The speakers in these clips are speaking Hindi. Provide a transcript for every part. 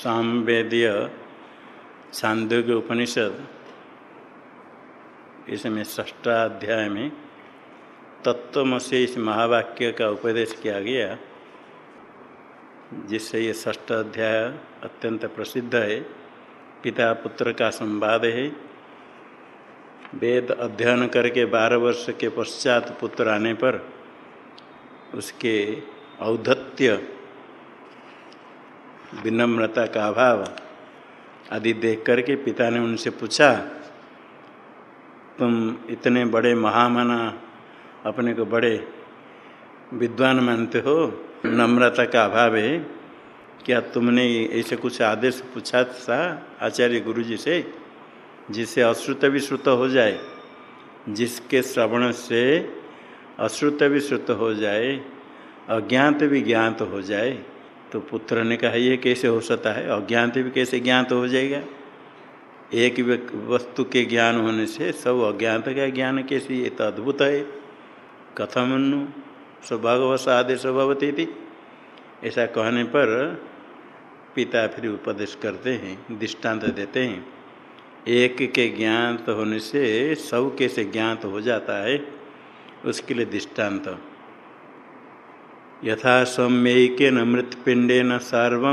सामवेदीय छांदोग्य उपनिषद, इसमें ष्टाध्याय में तत्वमसे इस महावाक्य का उपदेश किया गया, जिससे ये ष्ठ अध्याय अत्यंत प्रसिद्ध है। पिता पुत्र का संवाद है। वेद अध्ययन करके बारह वर्ष के पश्चात पुत्र आने पर उसके औद्धत्य विनम्रता का अभाव। आदि देख करके पिता ने उनसे पूछा, तुम इतने बड़े महामाना, अपने को बड़े विद्वान मानते हो? नम्रता का अभाव है। क्या तुमने ऐसे कुछ आदेश पूछा था आचार्य गुरु जी से, जिससे अश्रुत भी श्रुत हो जाए? जिसके श्रवण से अश्रुत भी श्रुत हो जाए, अज्ञात भी ज्ञात हो जाए तो पुत्र ने कहा, ये कैसे हो सकता है? अज्ञात भी कैसे ज्ञात हो जाएगा। एक वस्तु के ज्ञान होने से सब अज्ञात का ज्ञान कैसे ये तो अद्भुत है। कथमनु स्वभागवश आदेश भवती थी ऐसा कहने पर पिता फिर उपदेश करते हैं, दृष्टांत देते हैं। एक के ज्ञात होने से सब कैसे ज्ञात हो जाता है, उसके लिए दृष्टांत। यथा सौम्यक मृत्पिंडेन सर्व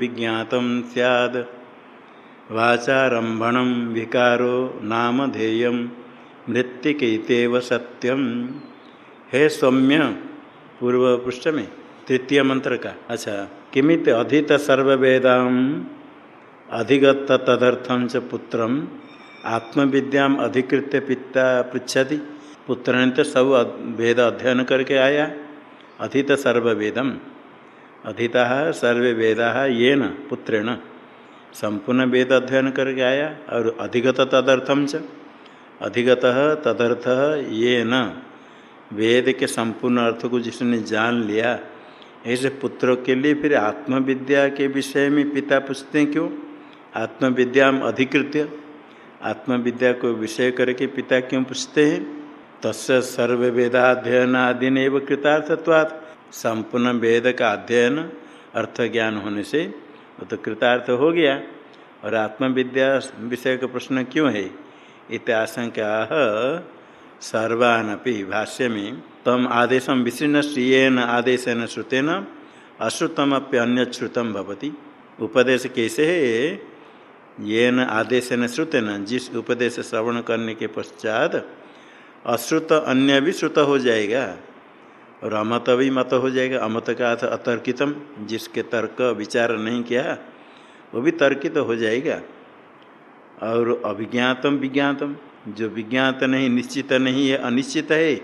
विज्ञात सैद वाचारंभण विकारो नामधेय मृत्तिकव सत्यम हे सौम्य पूर्व पृष्ठ में तृतीय मंत्र का अच्छा किमित अधित सर्वेदा अधिगत तदर्थम च पुत्र। आत्मविद्या अधिकृत्य पिता पृछति पुत्र ने तो सब वेद अध्ययन करके आया। अधित सर्वेदम अधिता सर्वे वेदा ये न पुत्रेण। संपूर्ण वेद अध्ययन करके आया, और अधिगत तदर्थम च। अधिगत तदर्थ ये न वेद के संपूर्ण अर्थ को जिसने जान लिया, ऐसे पुत्रों के लिए फिर आत्मविद्या के विषय में पिता पूछते हैं क्यों? आत्मविद्या अधिकृत्य। आत्मविद्या को विषय करके पिता क्यों पूछते हैं? तस् सर्व आदि ने संपूर्ण वेद का अध्ययन अर्थ ज्ञान होने से वो तो कृतार्थ हो गया। और आत्मविद्या विषय का प्रश्न क्यों है? इत्याशंका सर्वानपि भाष्य में तम आदेश विशीर्ण श्रियन आदेशन श्रुतेन अश्रुतमप्य अन्य श्रुतम भवती। उपदेश कैसे है? ये न आदेश न श्रुतेन, जिस उपदेश श्रवण करने के पश्चात अश्रुत अन्य भी श्रुत हो जाएगा। और अमत भी मत हो जाएगा। अमत का अर्थ अतर्कितम, जिसके तर्क विचार नहीं किया, वो भी तर्कित तो हो जाएगा। और अभिज्ञातम विज्ञातम, जो विज्ञात नहीं, निश्चित नहीं है अनिश्चित है,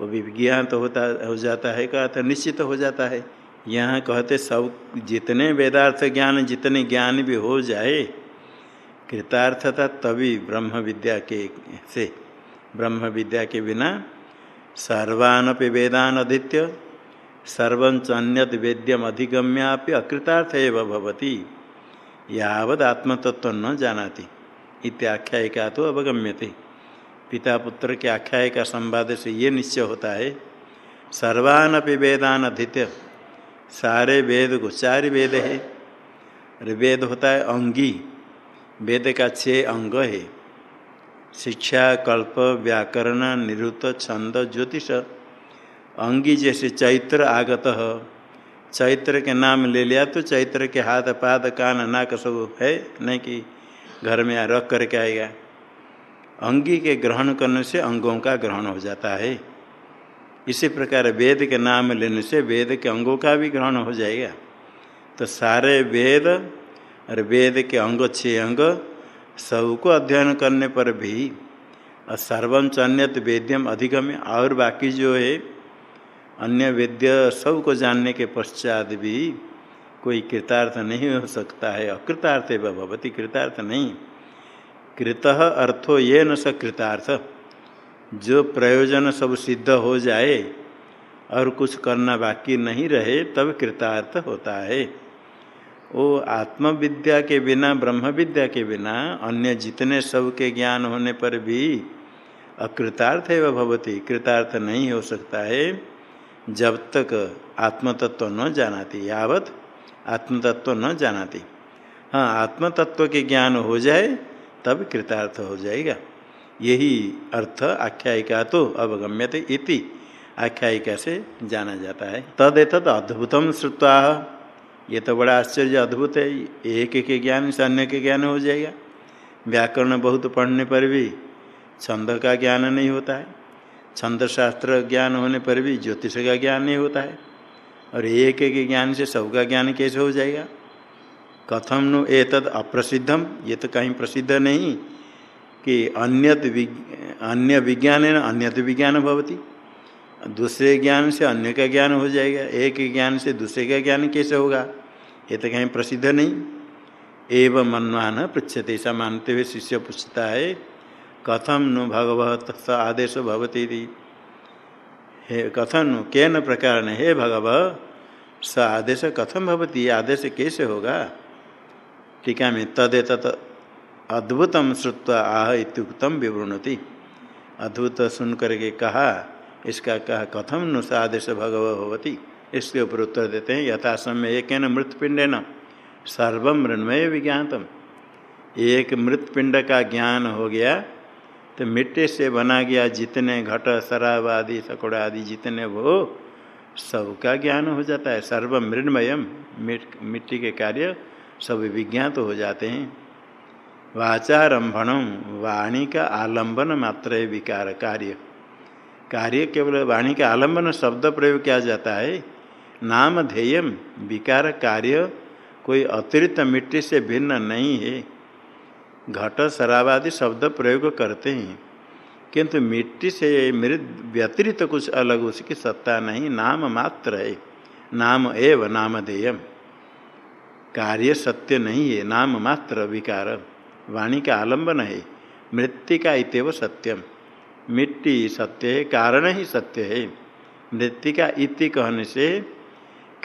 वो भी विज्ञात होता, हो जाता है, का अर्थ निश्चित हो जाता है। यहाँ कहते, सब जितने वेदार्थ ज्ञान, जितने ज्ञान भी हो जाए, कृतार्थता तभी ब्रह्म विद्या के से ब्रह्म विद्या के बिना सर्वानपि वेदान अधीत्य सर्वंच वेद्यम अधिगम्यापि अकृतार्थ एवं भवती। यावद आत्मतत्व न जानाति। इत्याख्यायिका तो अवगम्यते। पिता पुत्र के आख्यायिका संवाद से ये निश्चय होता है, सर्वानपि वेदान अधीत्य सारे वेद को चार वेद है। वेद होता है अंगी, वेद का छः अंग है। शिक्षा, कल्प, व्याकरण, निरुत, छंद, ज्योतिष, अंगी जैसे चैत्र आगत चैत्र के नाम ले लिया तो चैत्र के हाथ, पाद, कान, नाक सब है, नहीं कि घर में रख करके आएगा। अंगी के ग्रहण करने से अंगों का ग्रहण हो जाता है। इसी प्रकार वेद के नाम लेने से वेद के अंगों का भी ग्रहण हो जाएगा। तो सारे वेद, और वेद के अंग छः अंग सबको अध्ययन करने पर भी सर्वंच अन्यत वेद्यम अधिगम्य। और बाकी जो है, अन्य वेद्य सबको जानने के पश्चात भी कोई कृतार्थ नहीं हो सकता है। अकृतार्थ है भगवती कृतार्थ नहीं। कृत अर्थो ये न स कृतार्थ। जो प्रयोजन सब सिद्ध हो जाए और कुछ करना बाकी नहीं रहे, तब कृतार्थ होता है। वो आत्मविद्या के बिना ब्रह्म विद्या के बिना अन्य जितने सब के ज्ञान होने पर भी अकृतार्थ है वह भवती। कृतार्थ नहीं हो सकता है, जब तक आत्मतत्व न जानाती, यावत आत्मतत्व न जानाती। हाँ आत्मतत्व के ज्ञान हो जाए, तब कृतार्थ हो जाएगा। यही अर्थ आख्यायिका तो अवगम्यते इति। आख्यायिका से जाना जाता है। तद एतद अद्भुतम श्रुत्वा ये तो बड़ा आश्चर्य अद्भुत है। एक के ज्ञान से अन्य के ज्ञान हो जाएगा। व्याकरण बहुत पढ़ने पर भी छंद का ज्ञान नहीं होता है। छंद शास्त्र ज्ञान होने पर भी ज्योतिष का ज्ञान नहीं होता है। और एक एक ज्ञान से सबका ज्ञान कैसे हो जाएगा? कथम नु एतद अप्रसिद्धम। ये तो कहीं प्रसिद्ध नहीं कि अन्यत अन्य विज्ञान है अन्यत विज्ञान भवती। दूसरे ज्ञान से अन्य का ज्ञान हो जाएगा। एक ज्ञान से दूसरे का ज्ञान कैसे होगा? ये तो कहीं प्रसिद्ध नहीं। एवं मनवान पृछते ऐसा मानते हुए शिष्य पूछता है कथम नु भगवत स आदेश भवती हे कथम नु? केन प्रकार हे भगव, स आदेश कथम भवती? आदेश कैसे होगा? टीका में तदे तत् अद्भुतम श्रुत्वा आह इतुक्तम विवृणति। अद्भुत सुन करके कहा, इसका कहा कथम नु स आदेश भगव भवती इसके ऊपर उत्तर देते हैं, यथासमय एक मृतपिंड न? सर्व मृणमय विज्ञातम। एक मृतपिंड का ज्ञान हो गया तो मिट्टी से बना गया जितने घट शराब आदि सकोड़ा आदि जितने वो, सबका ज्ञान हो जाता है। सर्व मृणमयम मिट्टी के कार्य सब विज्ञात तो हो जाते हैं। वाचारंभणम वाणी का आलंबन मात्र विकार कार्य। कार्य केवल वाणी का आलंबन, शब्द प्रयोग किया जाता है नाम ध्येयम विकार कार्य कोई अतिरिक्त मिट्टी से भिन्न नहीं है। घट शराब आदि शब्द प्रयोग करते हैं, किंतु मिट्टी से मृत व्यतिरिक्त कुछ अलग उसकी सत्ता नहीं, नाम मात्र है। नाम एव नामधेयम कार्य सत्य नहीं है, नाम मात्र विकार। वाणी का आलंबन है मृतिका इतव सत्यम मिट्टी सत्य है, कारण ही सत्य है। मृतिका इति कहने से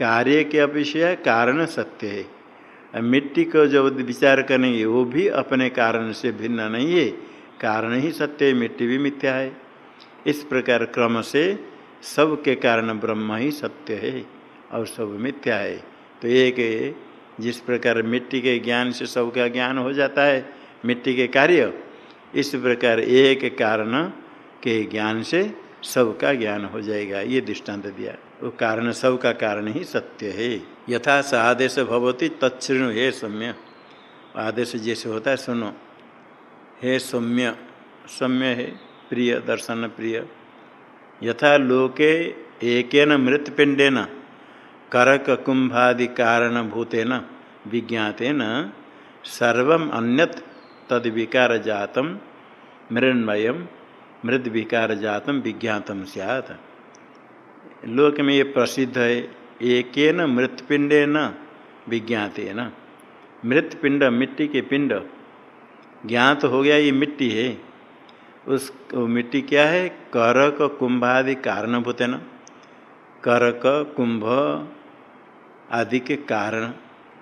कार्य के अपेक्षा कारण सत्य है। मिट्टी को जब विचार करेंगे, वो भी अपने कारण से भिन्न नहीं है। कारण ही सत्य है, मिट्टी भी मिथ्या है। इस प्रकार क्रम से सब के कारण ब्रह्म ही सत्य है और सब मिथ्या है। तो एक जिस प्रकार मिट्टी के ज्ञान से सबका ज्ञान हो जाता है, मिट्टी के कार्य, इस प्रकार एक कारण के ज्ञान से सबका ज्ञान हो जाएगा। ये दृष्टांत दिया। वो कारण सब का कारण ही सत्य है। यथा स आदेश भवती तत्णु हे सौम्य। आदेश जैसे होता है, सुनो। हे सौम्य सौम्य है, प्रिय, दर्शन प्रिय। यथा लोके एकेन मृतपिंडेन करक कुंभादि कारण भूतेन, विज्ञातेन सर्व अन्यत तद विकार जातम मृण्मय मृद विकार जातम विज्ञातम सियात। लोक में ये प्रसिद्ध है एक न मृतपिंडे न विज्ञाते न मृतपिंड, मिट्टी के पिंड। ज्ञात हो गया ये मिट्टी है। उस मिट्टी क्या है? करक कुंभादि कारणभूत न करक कुंभ आदि के कारण।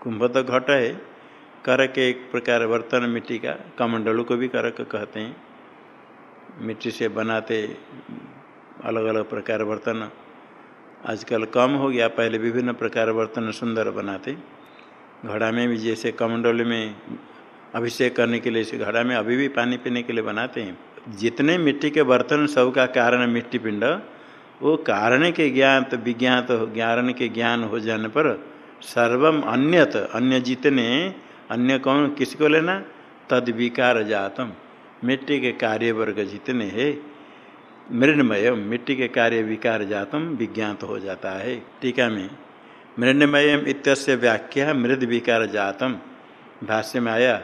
कुंभ तो घट है। करक एक प्रकार बर्तन मिट्टी का, कमंडलों को भी करक कहते हैं। मिट्टी से बनाते अलग अलग प्रकार बर्तन। आजकल कम हो गया, पहले विभिन्न प्रकार बर्तन सुंदर बनाते। घड़ा में भी जैसे कमंडल में अभिषेक करने के लिए घड़ा में अभी भी पानी पीने के लिए बनाते हैं। जितने मिट्टी के बर्तन सब का कारण मिट्टी पिंड वो कारण के ज्ञात विज्ञात ज्ञान के ज्ञान हो जाने पर सर्वम अन्यत, अन्य जितने, अन्य कौन, किसको लेना? तद विकार जातम। मिट्टी के कार्य वर्ग जितने हैं मृणमय मिट्टी के कार्य विकार जातम विज्ञात हो जाता है। टीका में, मृणमय इत्यस्य व्याख्या मृद विकार जातम भाष्य में आया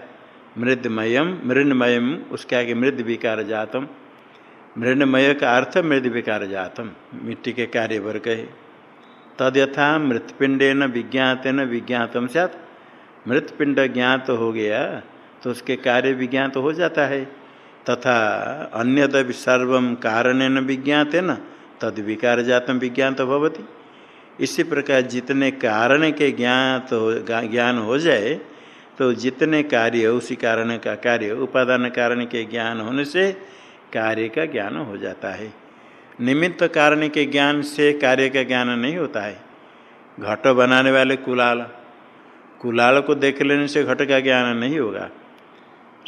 मृदमयम मृणमयम उसके आगे मृद विकार जातम मृणमय का अर्थ मृद विकार जातम मिट्टी के कार्य वर्ग है। तद यथा मृतपिंडेन विज्ञातेन विज्ञातम सत मृतपिंड ज्ञात हो गया तो उसके कार्य विज्ञात हो जाता है। तथा अन्यद सर्व कारण विज्ञात है न तद विकार जातम विज्ञात भवती। इसी प्रकार जितने कारण के ज्ञात हो, ज्ञान हो जाए तो जितने कार्य उसी कारण का कार्य, उपादान कारण के ज्ञान होने से कार्य का ज्ञान हो जाता है। निमित्त कारण के ज्ञान से कार्य का ज्ञान नहीं होता है। घट बनाने वाले कुलाल कुलाल को देख लेने से घट का ज्ञान नहीं होगा।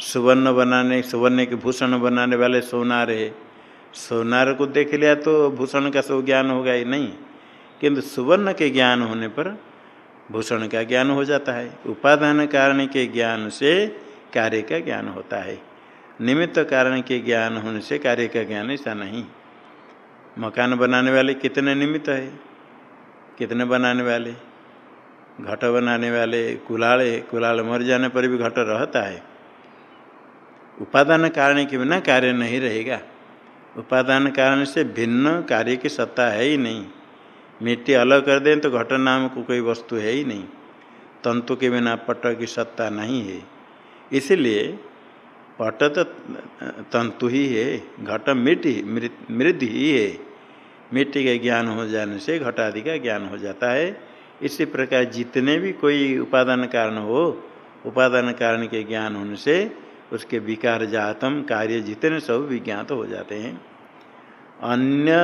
सुवर्ण बनाने, सुवर्ण के भूषण बनाने वाले सोनार है। सोनार को देख लिया तो भूषण का सब ज्ञान होगा ही नहीं। किंतु सुवर्ण के ज्ञान होने पर भूषण का ज्ञान हो जाता है। उपादान कारण के ज्ञान से कार्य का ज्ञान होता है। निमित्त कारण के ज्ञान होने से कार्य का ज्ञान ऐसा नहीं। मकान बनाने वाले कितने निमित्त है? कितने बनाने वाले? घट बनाने वाले कुलाड़े कुलाल मर जाने पर भी घट रहता है। उपादान कारण के बिना कार्य नहीं रहेगा। उपादान कारण से भिन्न कार्य की सत्ता है ही नहीं। मिट्टी अलग कर दें तो घट नाम को कोई वस्तु है ही नहीं। तंतु के बिना पट की सत्ता नहीं है। इसलिए पट तो तंतु ही है, घट मिट्टी मृद ही है। मिट्टी का ज्ञान हो जाने से घट आदि का ज्ञान हो जाता है। इसी प्रकार जितने भी कोई उपादान कारण हो, उपादान कारण के ज्ञान होने से उसके विकार जातम कार्य जितने सब विज्ञात हो जाते हैं। अन्य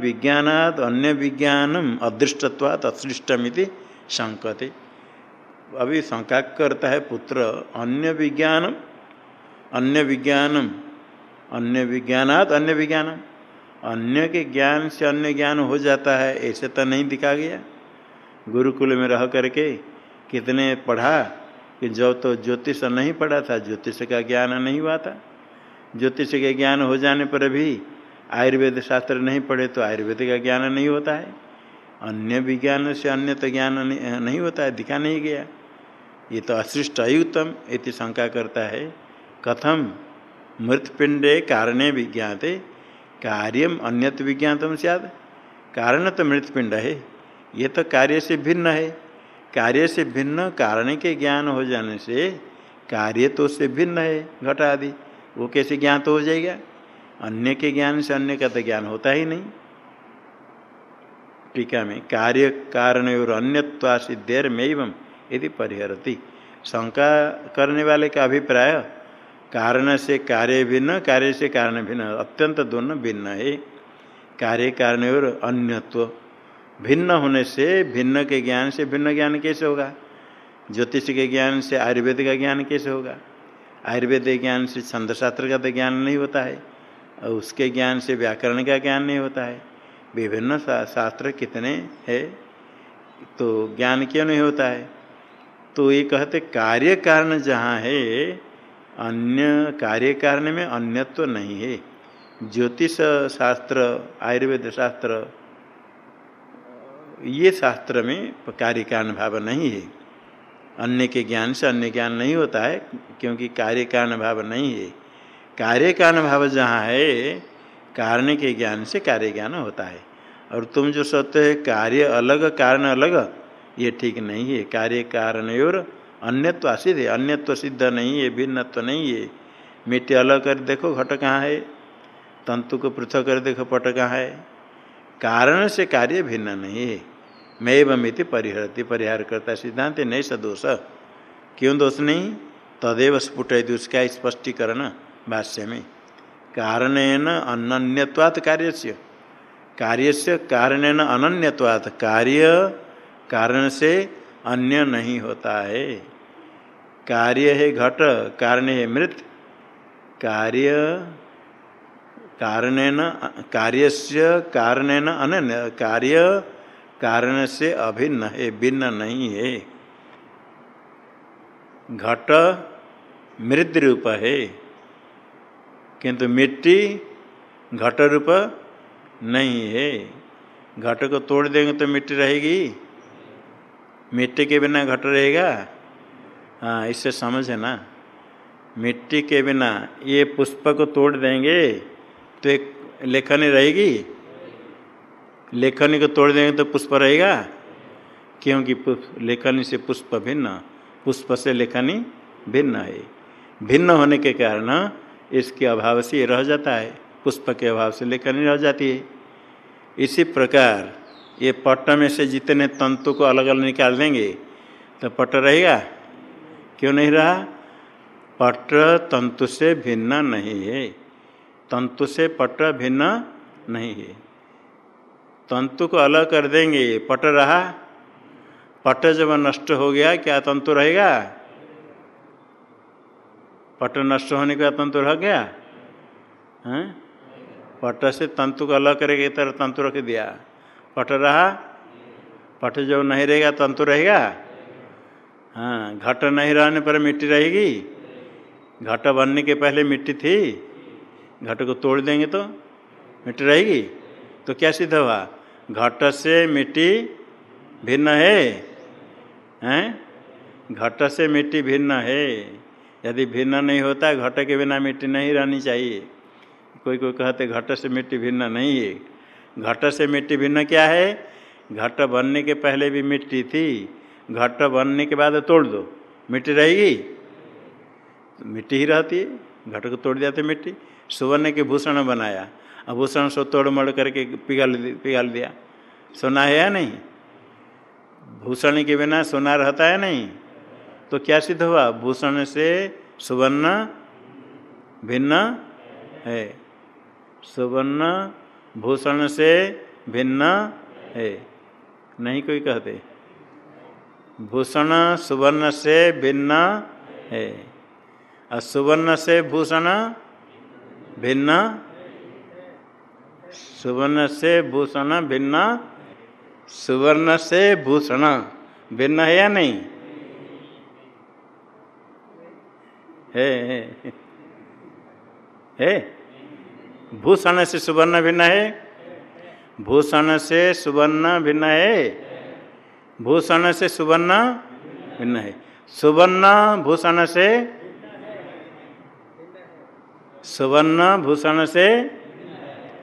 विज्ञानात अन्य विज्ञानम अदृष्टत्वात् असृष्टमिति शंकते अभी शंका करता है पुत्र, अन्य विज्ञानम अन्य विज्ञानम, अन्य विज्ञानात अन्य विज्ञानम। अन्य के ज्ञान से अन्य ज्ञान हो जाता है, ऐसे तो नहीं दिखा गया। गुरुकुल में रह करके कितने पढ़ा कि जब तो ज्योतिष नहीं पढ़ा था, ज्योतिष का ज्ञान नहीं हुआ था। ज्योतिष के ज्ञान हो जाने पर भी आयुर्वेद शास्त्र नहीं पढ़े तो आयुर्वेद का ज्ञान नहीं होता है। अन्य विज्ञान से अन्य तो ज्ञान नहीं होता है, दिखा नहीं गया। ये तो अशिष्ट अयुतम इति शंका करता है। कथम मृतपिंडे कारणे विज्ञाते, कार्यम अन्यत विज्ञातम सियाद कारण तो मृतपिंड है। ये तो कार्य से भिन्न है। कार्य से भिन्न, कारण के ज्ञान हो जाने से कार्य तो उससे भिन्न है घट आदि वो कैसे ज्ञात हो जाएगा? अन्य के ज्ञान से अन्य का तो ज्ञान होता ही नहीं। टीका में, कार्य, कारण और अन्यत्वा सिद्धेर में एवं यदि परिहरती। शंका करने वाले का अभिप्राय, कारण से कार्य भिन्न, कार्य से कारण भिन्न, अत्यंत दोनों भिन्न है। कार्य, कारण और अन्यत्व। भिन्न होने से, भिन्न के ज्ञान से, भिन्न ज्ञान कैसे होगा? ज्योतिष के ज्ञान से, आयुर्वेद का ज्ञान कैसे होगा? आयुर्वेद ज्ञान से, छंदशास्त्र का तो ज्ञान नहीं होता है, और उसके ज्ञान से, व्याकरण का ज्ञान नहीं होता है। विभिन्न शास्त्र कितने है? तो ज्ञान क्यों नहीं होता है? तो ये कहते, कार्य कारण जहाँ है, अन्य कार्य कारण में अन्यत्व तो नहीं है। ज्योतिष शास्त्र, आयुर्वेद शास्त्र ये शास्त्र में कार्य कारण भाव नहीं है। अन्य के ज्ञान से अन्य ज्ञान नहीं होता है, क्योंकि कार्य कारण भाव नहीं है। कार्य कारण भाव जहाँ है, कारण के ज्ञान से कार्य ज्ञान होता है। और तुम जो सत्य है कार्य अलग, कारण अलग, ये ठीक नहीं है। कार्य कारण और अन्यत्व असिद्ध है। अन्यत्व सिद्ध नहीं है, भिन्नत्व नहीं है। मिट्टी अलग कर देखो, घट कहाँ है? तंतु को पृथक कर देखो, पट कहाँ है? कारण से कार्य भिन्न नहीं है। मैं एवं परिहरती परिहार करता सिद्धांत नहीं सदोष क्यों दोष नहीं? तदेव स्फुट उसका स्पष्टीकरण भाष्य में कारण अन्यवात कार्य से कार्य से कारण अनन्यवात कार्य कारण से अन्य नहीं होता है। कार्य है घट, कारण है मृत। कार्य कारण कार्य से कारण अनन्य, कार्य कारण से अभिन्न है, भिन्न नहीं है। घट मृद रूप है, किंतु मिट्टी घट रूप नहीं है। घट को तोड़ देंगे तो मिट्टी रहेगी। मिट्टी के बिना घट रहेगा? हाँ इससे समझ है ना। मिट्टी के बिना ये पुष्प को तोड़ देंगे तो एक लेखनी रहेगी। लेखनी को तोड़ देंगे तो पुष्प रहेगा? क्योंकि लेखनी से पुष्प भिन्न, पुष्प से लेखनी भिन्न है। भिन्न होने के कारण इसके अभाव से रह जाता है। पुष्प के अभाव से नहीं रह जाती है। इसी प्रकार ये पट में से जितने तंतु को अलग अलग निकाल देंगे तो पट रहेगा? क्यों नहीं रहा? पट तंतु से भिन्न नहीं है। तंतु से पट भिन्न नहीं है। तंतु को अलग कर देंगे पट रहा। पट जब नष्ट हो गया, क्या तंतु रहेगा? पट नष्ट होने का तंतु रह गया? है? पट से तंतु को अलग करके तरह तंतु रख दिया। पट रहा? पट जब नहीं रहेगा, तंतु रहेगा? हाँ घट नहीं रहने पर मिट्टी रहेगी। घट बनने के पहले मिट्टी थी। घट को तोड़ देंगे तो मिट्टी रहेगी। तो क्या सिद्ध हुआ? घट से मिट्टी भिन्न है? हैं? घट से मिट्टी भिन्न है। यदि भिन्न नहीं होता, घट के बिना मिट्टी नहीं रहनी चाहिए। कोई कोई कहते घट से मिट्टी भिन्न नहीं है। घट से मिट्टी भिन्न क्या है? घट बनने के पहले भी मिट्टी थी। घट बनने के बाद तोड़ दो। मिट्टी रहेगी? तो मिट्टी ही रहती है। घट को तोड़ दिया तो मिट्टी। सुवर्ण के भूषण बनाया। अब भूषण सो तोड़ मड़ करके पिघल पिघल दिया। सोना है या नहीं? भूषण के बिना सोना रहता है नहीं? तो क्या सिद्ध हुआ? भूषण से सुवर्ण भिन्न है। सुवर्ण भूषण से भिन्न है। नहीं कोई कहते। भूषण सुवर्ण से भिन्न है। और सुवर्ण से भूषण भिन्न सुवर्ण से भूषण भिन्न? सुवर्ण से भूषण। भिन्न है या नहीं? है? भूषण से सुवर्ण भिन्न है? भूषण से सुवर्ण भिन्न है? भूषण से सुवर्ण भिन्न है। सुवर्ण भूषण से? सुवर्ण भूषण से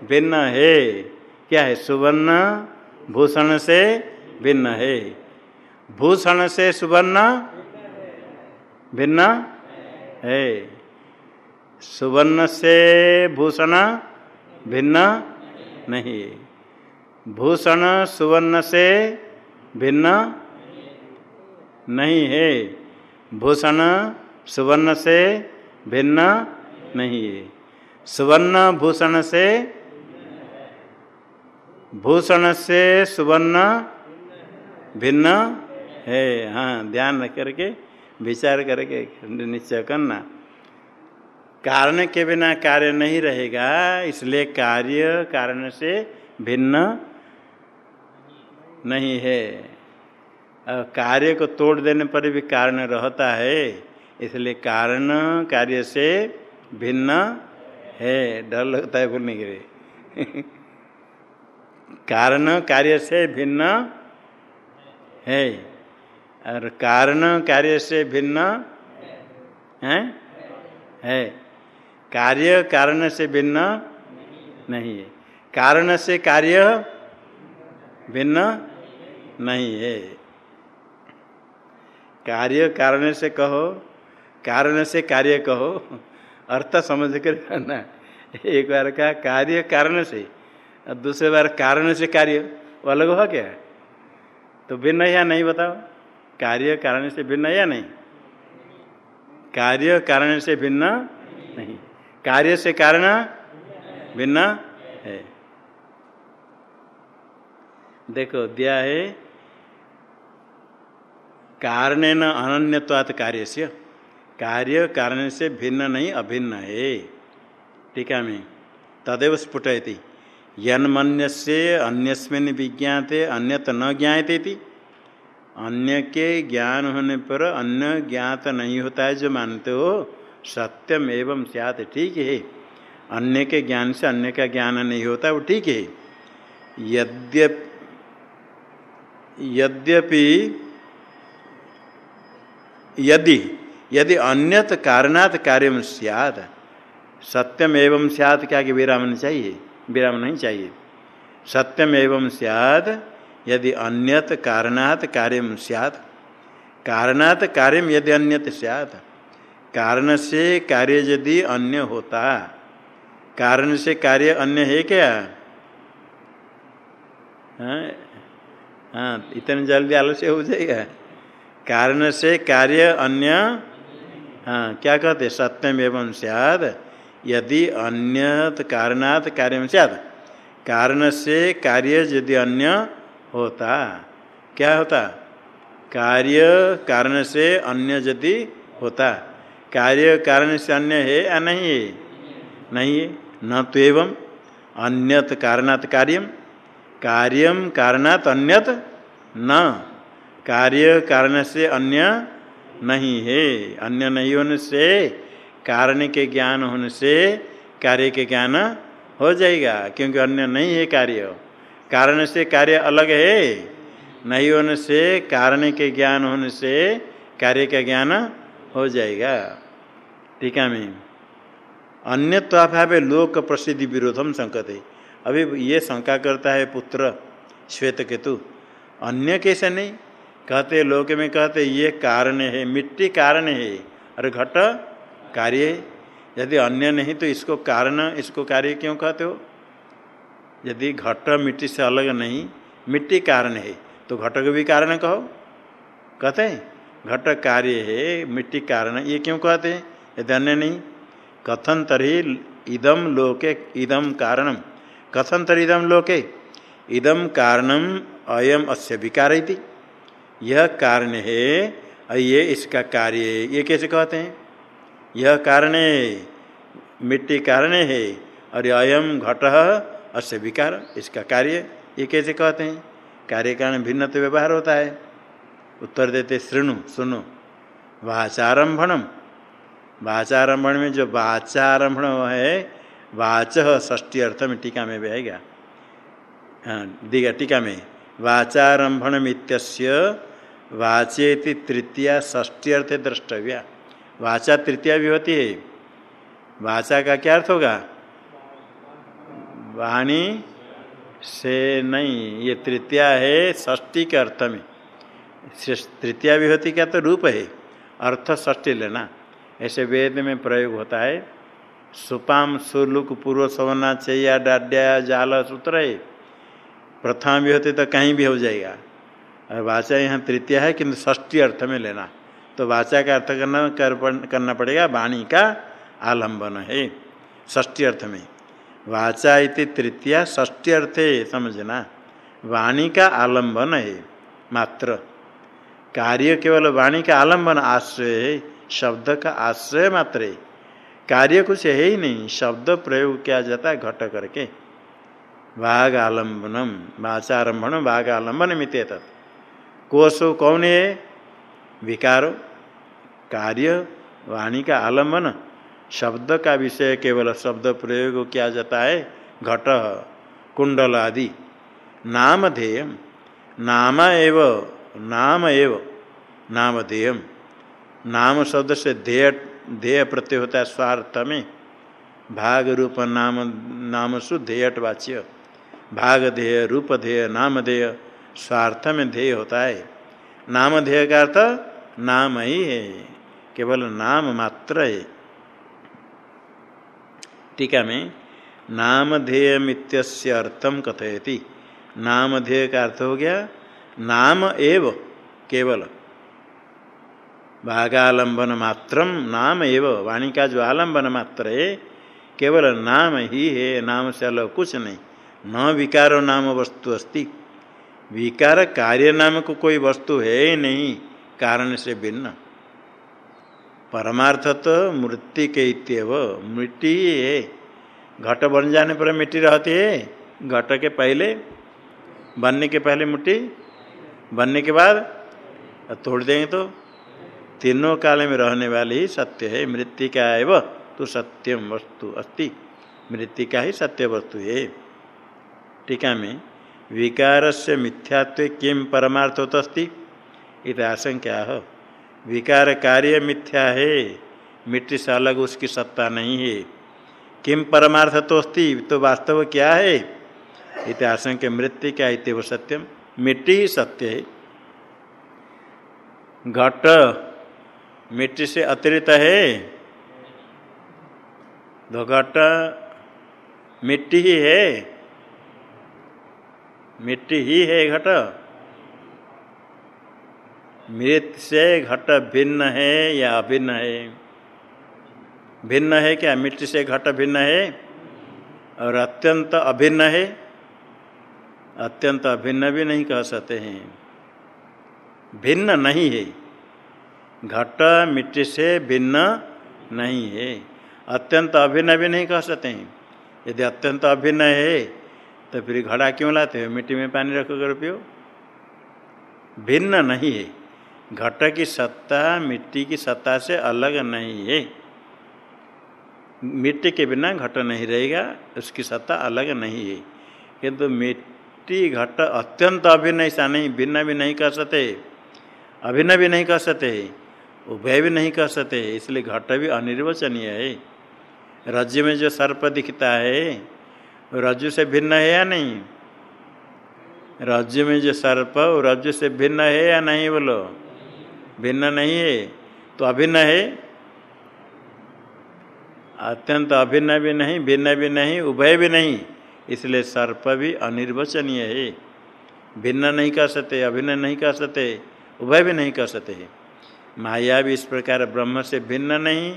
भिन्न है। क्या है? सुवर्ण भूषण से भिन्न है। भूषण से सुवर्ण भिन्न है। सुवर्ण से भूषण भिन्न नहीं है। भूषण सुवर्ण से भिन्न नहीं है। भूषण सुवर्ण से भिन्न नहीं है। सुवर्ण भूषण से भूषण से सुवर्ण भिन्न है हाँ ध्यान करके, विचार करके निश्चय करना। कारण के बिना कार्य नहीं रहेगा, इसलिए कार्य कारण से भिन्न नहीं है। कार्य को तोड़ देने पर भी कारण रहता है, इसलिए कारण कार्य से भिन्न है, डर लगता है बोलने के लिए। कारण कार्य से भिन्न है। और कारण कार्य से भिन्न है? है। कार्य कारण से भिन्न नहीं है। कारण से कार्य भिन्न नहीं है। कार्य कारण से कहो, कारण से कार्य कहो। अर्थ समझ कर करना। एक बार का कार्य कारण से। दूसरे बार कारण से कार्य वो अलग हो क्या? तो भिन्न या नहीं बताओ? कार्य कारण से भिन्न या नहीं? कार्य कारण से भिन्न नहीं। कार्य से कारण भिन्न है। देखो, दिया है कारण न अनन्यवात कार्य से कार्य कारण से भिन्न नहीं, अभिन्न है। टीका में तदेव स्फुटयति। यन्मन्य से अन्यस्मिन विज्ञाते, अन्यत न ज्ञाते थी अन्य के ज्ञान होने पर अन्य ज्ञात नहीं होता है, जो मानते हो, सत्यम एवं सियात, ठीक है। अन्य के ज्ञान से अन्य का ज्ञान नहीं होता, वो ठीक है। यद्यप, यद्यपि, यदि यदि अन्यत कारणात कार्य सियाद सत्यम एवं सियाद क्या कि विराम चाहिए? विराम नहीं चाहिए। सत्यम एवं सियाद, यदि अन्यत कारणात कार्य सियाद कारणात कार्यम यदि अन्यत सियाद कारण से कार्य यदि अन्य होता कारण से कार्य अन्य है क्या? हाँ हाँ इतने जल्दी आलस्य हो जाएगा। कारण से कार्य अन्य हाँ क्या कहते सत्यम एवं सियाद यदि अन्यत कारणात कार्य सियाद कारण से कार्य यदि अन्य होता, क्या होता? कार्य कारण से अन्य यदि होता, कार्य कारण से अन्य है या नहीं है? नहीं है। न तो एवं। अन्यत कारणात कार्यम कार्यम कारणात अन्यत न। कार्य कारण से अन्य नहीं है। अन्य नहीं होने से कारण के ज्ञान होने से कार्य के ज्ञान हो जाएगा, क्योंकि अन्य नहीं है कार्य। कारण से कार्य अलग है, नहीं होने से कारण के ज्ञान होने से कार्य का ज्ञान हो जाएगा। टीका में अन्यत्वाभाव लोक प्रसिद्धि विरोधम संकत। है अभी ये शंका करता है पुत्र श्वेत केतु अन्य कैसे नहीं? कहते लोक में कहते ये कारण है, मिट्टी कारण है, और घट कार्य, यदि अन्य नहीं तो इसको कारण, इसको कार्य क्यों कहते हो? यदि घट मिट्टी से अलग नहीं, मिट्टी कारण है तो घट को भी कारण कहो। कहते हैं, घट कार्य है, मिट्टी कारण, ये क्यों कहते हैं? यदि अन्य नहीं, कथन तरी इदम लोके, इदम कारणम। कथन तरी इदम लोके, इदम कारणम अयम अस्य विकार यह कारण है ये इसका कार्य है, ये कैसे कहते हैं? यह कारण, मिट्टी कारण है, और अयम घट अस्य विकार इसका कार्य ये कैसे कहते हैं? कार्य कारण भिन्न तो व्यवहार होता है। उत्तर देते श्रृणु सुनो। वाचारंभणम। वाचारंभण में जो वाचारंभण है, वाच ष्टी अर्थ में टीका में बहेगा हाँ दिगा टीका में। वाचारंभण मित्य वाचेति तृतीया ष्टी अर्थ द्रष्टव्या। वाचा तृतीया भी होती है। वाचा का क्या अर्थ होगा? वाणी से नहीं, ये तृतीया है षष्टी के अर्थ में। तृतीया भी होती क्या तो रूप है, अर्थ षष्टी लेना। ऐसे वेद में प्रयोग होता है, सुपाम सुलुक पूर्व सवना चैया डाड्या जाल सूत्र है। प्रथम भी होते तो कहीं भी हो जाएगा। वाचा यहाँ तृतीया है, किंतु षष्टी अर्थ में लेना। तो वाचा का अर्थ करना कर, करना पड़ेगा वाणी का आलंबन है षष्टी अर्थ में। वाचा इति तृतीया षष्टी अर्थ है समझना वाणी का आलंबन है मात्र। कार्य केवल वाणी का आलंबन आश्रय है शब्द का आश्रय मात्र है। कार्य कुछ है ही नहीं शब्द प्रयोग किया जाता है घट करके। वाघ आलम्बनम वाचारंभन वाघ आलंबन मित कोशो कौन है? विकारो। कार्य, वाणी का आलंबन, शब्द का विषय केवल शब्द प्रयोग किया जाता है, घट, कुंडल आदि। नामधेय, नाम एव नाम एव नामधेयम नाम शब्द से ध्येय ध्येय प्रत्यय होता है स्वार्थ में। भाग रूप नाम नाम सु ध्येयट वाच्य। भाग ध्येय, रूप नाम स्वार्थ में ध्येय होता है। नाम ध्येय का अर्थ, नाम ही है। केवल नाम मात्र है। टीका में नामधेय मित्यस्य अर्थम कथयति। नामधेय का अर्थ हो गया, नाम एव केवल। भागालंबन मात्रम नाम एव। वाणी का जो आलंबन मात्र है, केवल नाम ही है, नाम से अलग कुछ नहीं। न विकार नाम वस्तु अस्ति। विकार कार्य नाम को कोई वस्तु है ही नहीं, कारण से भिन्न। परमार्थ तो मृत्यु के इतव मिट्टी है घट बन जाने पर मिट्टी रहती है। घट के पहले, बनने के पहले मिट्टी, बनने के बाद तोड़ देंगे तो तीनों काल में रहने वाले ही सत्य है। मृत्यु का एव तो सत्यम वस्तु अस्ति। मृत्यु का ही सत्य वस्तु है। टीका में विकार से मिथ्यात्व किम परमार्थ अस्ति? इत आशंका विकार कार्य मिथ्या है। मिट्टी से अलग उसकी सत्ता नहीं है। किम परमार्थ तो तो वास्तव क्या है? इतिहास के मृत्यु क्या इतव सत्यम? मिट्टी सत्य है। घट मिट्टी से अतिरिक्त है। दो घट मिट्टी ही है। मिट्टी ही है घट। मृत से घट भिन्न है या अभिन्न है? भिन्न है क्या? मिट्टी से घट भिन्न है और अत्यंत अभिन्न है? अत्यंत अभिन्न भी नहीं कह सकते हैं। भिन्न नहीं है। घट मिट्टी से भिन्न नहीं है। अत्यंत अभिन्न भी नहीं कह सकते हैं। यदि अत्यंत अभिन्न है तो फिर घड़ा क्यों लाते हो? मिट्टी में पानी रखकर पियो। भिन्न नहीं है। घट की सत्ता मिट्टी की सत्ता से अलग नहीं है। मिट्टी के बिना घट नहीं रहेगा, उसकी सत्ता अलग नहीं है। किंतु तो मिट्टी घट अत्यंत अभिनय सा नहीं, भिन्न भी नहीं कर सकते, अभिन्न भी नहीं कर सकते, उभय भी नहीं कर सकते, इसलिए घट भी अनिर्वचनीय है। राज्य में जो सर्प दिखता है रज्जु से भिन्न है या नहीं? राज्य में जो सर्प वो रज्जु से भिन्न है या नहीं बोलो? भिन्न नहीं है तो अभिन्न है। अत्यंत अभिन्न भी नहीं, भिन्न भी नहीं, उभय भी नहीं, इसलिए सर्प भी अनिर्वचनीय है। भिन्न नहीं कर सकते, अभिन्न नहीं कर सकते, उभय भी नहीं कर सकते माया भी इस प्रकार ब्रह्म से भिन्न नहीं,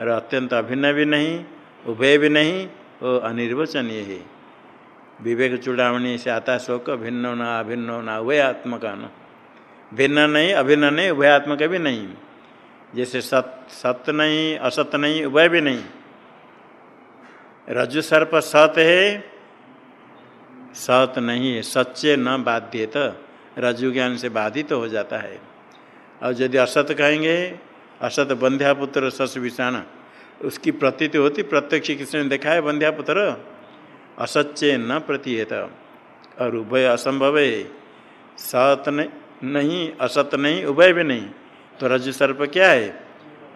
और अत्यंत अभिन्न भी नहीं, उभय भी नहीं, वो अनिर्वचनीय है। विवेक चूड़ामणि से आता शोक भिन्न न, अभिन्न न उभयात्मक न भिन्न नहीं, अभिन्न नहीं उभयात्मक भी नहीं। जैसे सत सत्य नहीं, असत नहीं, उभय भी नहीं। रज्जु सर्प सत है, सत नहीं है, सच्चे न बाध्य तो रज्जु ज्ञान से बाधित तो हो जाता है। और यदि असत कहेंगे, असत बंध्या पुत्र सस विषाण उसकी प्रतीति होती, प्रत्यक्ष किसने देखा है बंध्या पुत्र असच्चे न प्रतीयत। और उभय असंभव है। सत नहीं असत नहीं, उभय भी नहीं। तो रज सर्प क्या है?